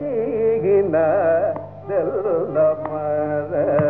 చేసిన తెల్ల మరచితిలో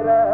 ಮೇಲೆ